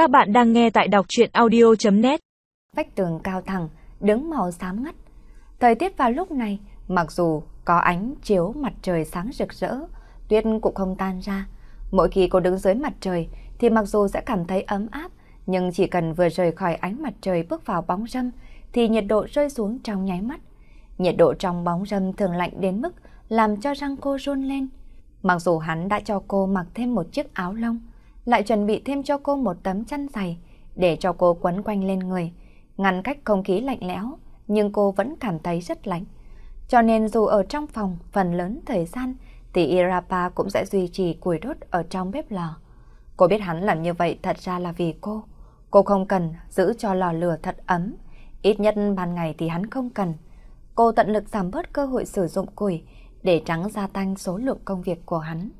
Các bạn đang nghe tại đọc chuyện audio.net Vách tường cao thẳng, đứng màu xám ngắt. Thời tiết vào lúc này, mặc dù có ánh chiếu mặt trời sáng rực rỡ, tuyết cũng không tan ra. Mỗi khi cô đứng dưới mặt trời thì mặc dù sẽ cảm thấy ấm áp, nhưng chỉ cần vừa rời khỏi ánh mặt trời bước vào bóng râm thì nhiệt độ rơi xuống trong nháy mắt. Nhiệt độ trong bóng râm thường lạnh đến mức làm cho răng cô run lên. Mặc dù hắn đã cho cô mặc thêm một chiếc áo lông, lại chuẩn bị thêm cho cô một tấm chăn dày để cho cô quấn quanh lên người, ngăn cách không khí lạnh lẽo, nhưng cô vẫn cảm thấy rất lạnh. Cho nên dù ở trong phòng phần lớn thời gian thì Irapa cũng sẽ duy trì củi đốt ở trong bếp lò. Cô biết hắn làm như vậy thật ra là vì cô. Cô không cần giữ cho lò lửa thật ấm, ít nhất ban ngày thì hắn không cần. Cô tận lực giảm bớt cơ hội sử dụng củi để trắng gia tăng số lượng công việc của hắn.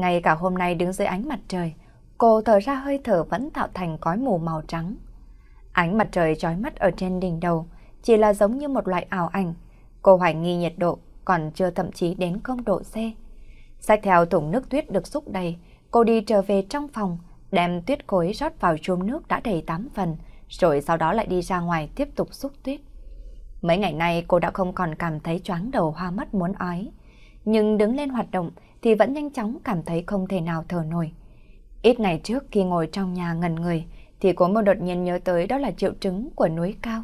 Ngay cả hôm nay đứng dưới ánh mặt trời, cô thở ra hơi thở vẫn tạo thành cói mù màu trắng. Ánh mặt trời trói mắt ở trên đỉnh đầu chỉ là giống như một loại ảo ảnh. Cô hoài nghi nhiệt độ còn chưa thậm chí đến không độ C. Xách theo thùng nước tuyết được xúc đầy, cô đi trở về trong phòng, đem tuyết khối rót vào chum nước đã đầy 8 phần, rồi sau đó lại đi ra ngoài tiếp tục xúc tuyết. Mấy ngày nay cô đã không còn cảm thấy choáng đầu hoa mắt muốn ói, nhưng đứng lên hoạt động thì vẫn nhanh chóng cảm thấy không thể nào thở nổi. Ít ngày trước khi ngồi trong nhà ngần người, thì cô mơ đột nhiên nhớ tới đó là triệu chứng của núi cao.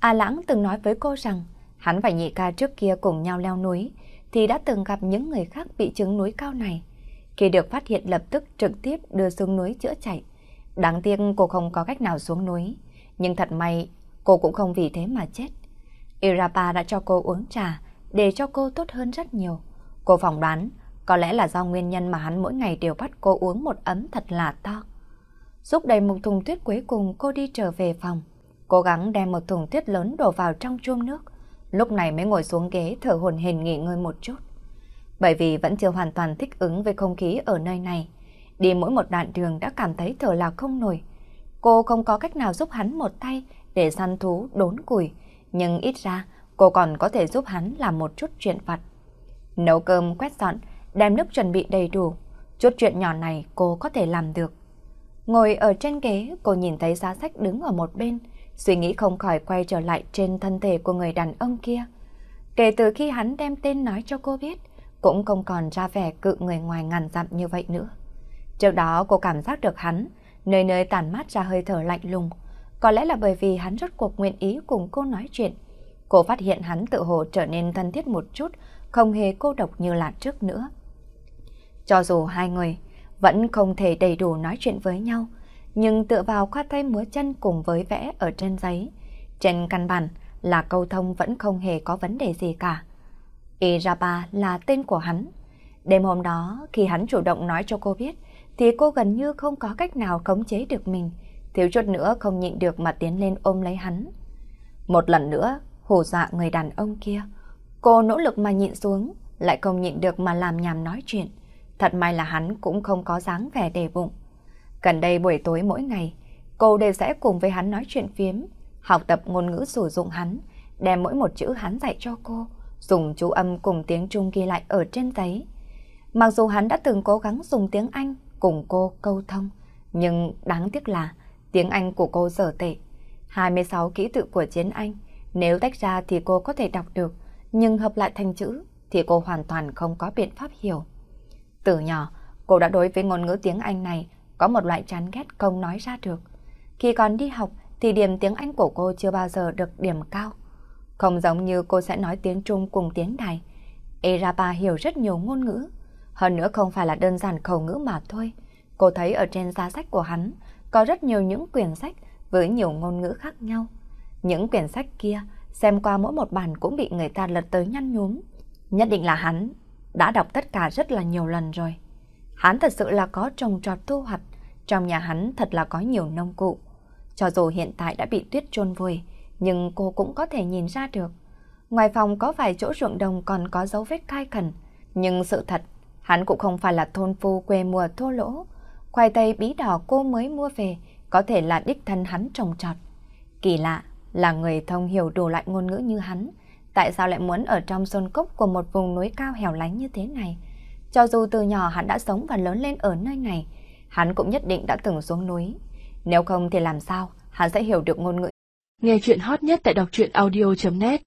A Lãng từng nói với cô rằng, hắn và nhị ca trước kia cùng nhau leo núi, thì đã từng gặp những người khác bị chứng núi cao này. Khi được phát hiện lập tức trực tiếp đưa xuống núi chữa chạy. Đáng tiếc cô không có cách nào xuống núi. Nhưng thật may, cô cũng không vì thế mà chết. Irapa đã cho cô uống trà, để cho cô tốt hơn rất nhiều. Cô phỏng đoán, có lẽ là do nguyên nhân mà hắn mỗi ngày đều bắt cô uống một ấm thật là to. giúp đầy một thùng tuyết cuối cùng, cô đi trở về phòng. Cố gắng đem một thùng tuyết lớn đổ vào trong chuông nước. Lúc này mới ngồi xuống ghế thở hồn hển nghỉ ngơi một chút. Bởi vì vẫn chưa hoàn toàn thích ứng với không khí ở nơi này. Đi mỗi một đoạn đường đã cảm thấy thở là không nổi. Cô không có cách nào giúp hắn một tay để săn thú, đốn củi. Nhưng ít ra cô còn có thể giúp hắn làm một chút chuyện vặt. Nấu cơm quét dọn, đem nước chuẩn bị đầy đủ. Chút chuyện nhỏ này cô có thể làm được. Ngồi ở trên ghế, cô nhìn thấy giá sách đứng ở một bên, suy nghĩ không khỏi quay trở lại trên thân thể của người đàn ông kia. Kể từ khi hắn đem tên nói cho cô biết, cũng không còn ra vẻ cự người ngoài ngàn dặm như vậy nữa. Trước đó cô cảm giác được hắn, nơi nơi tản mát ra hơi thở lạnh lùng. Có lẽ là bởi vì hắn rất cuộc nguyện ý cùng cô nói chuyện. Cô phát hiện hắn tự hồ trở nên thân thiết một chút, không hề cô độc như là trước nữa. Cho dù hai người vẫn không thể đầy đủ nói chuyện với nhau, nhưng tựa vào khoa tay múa chân cùng với vẽ ở trên giấy, trên căn bản là câu thông vẫn không hề có vấn đề gì cả. Iraba là tên của hắn. Đêm hôm đó, khi hắn chủ động nói cho cô biết, thì cô gần như không có cách nào khống chế được mình, thiếu chút nữa không nhịn được mà tiến lên ôm lấy hắn. Một lần nữa, hù dọa người đàn ông kia. Cô nỗ lực mà nhịn xuống, lại không nhịn được mà làm nhảm nói chuyện. Thật may là hắn cũng không có dáng vẻ đề bụng. Gần đây buổi tối mỗi ngày, cô đều sẽ cùng với hắn nói chuyện phiếm, học tập ngôn ngữ sử dụng hắn, đem mỗi một chữ hắn dạy cho cô, dùng chú âm cùng tiếng Trung ghi lại ở trên giấy. Mặc dù hắn đã từng cố gắng dùng tiếng Anh cùng cô câu thông, nhưng đáng tiếc là tiếng Anh của cô dở tệ. 26 ký tự của chiến Anh, nếu tách ra thì cô có thể đọc được, nhưng hợp lại thành chữ thì cô hoàn toàn không có biện pháp hiểu. Từ nhỏ, cô đã đối với ngôn ngữ tiếng Anh này có một loại chán ghét không nói ra được. Khi còn đi học thì điểm tiếng Anh của cô chưa bao giờ được điểm cao. Không giống như cô sẽ nói tiếng Trung cùng tiếng Đài. Erapa hiểu rất nhiều ngôn ngữ. Hơn nữa không phải là đơn giản khẩu ngữ mà thôi. Cô thấy ở trên giá sách của hắn có rất nhiều những quyển sách với nhiều ngôn ngữ khác nhau. Những quyển sách kia xem qua mỗi một bản cũng bị người ta lật tới nhăn nhúm. Nhất định là hắn đã đọc tất cả rất là nhiều lần rồi. Hắn thật sự là có trồng trọt thu hoạch, trong nhà hắn thật là có nhiều nông cụ. Cho dù hiện tại đã bị tuyết chôn vùi, nhưng cô cũng có thể nhìn ra được. Ngoài phòng có vài chỗ ruộng đồng còn có dấu vết khai khẩn, nhưng sự thật, hắn cũng không phải là thôn phu quê mùa thô lỗ. Khoai tây bí đỏ cô mới mua về, có thể là đích thân hắn trồng trọt. Kỳ lạ là người thông hiểu đủ loại ngôn ngữ như hắn, tại sao lại muốn ở trong sơn cốc của một vùng núi cao hẻo lánh như thế này? Cho dù từ nhỏ hắn đã sống và lớn lên ở nơi này, hắn cũng nhất định đã từng xuống núi. Nếu không thì làm sao hắn sẽ hiểu được ngôn ngữ. Nghe chuyện hot nhất tại đọc truyện audio.net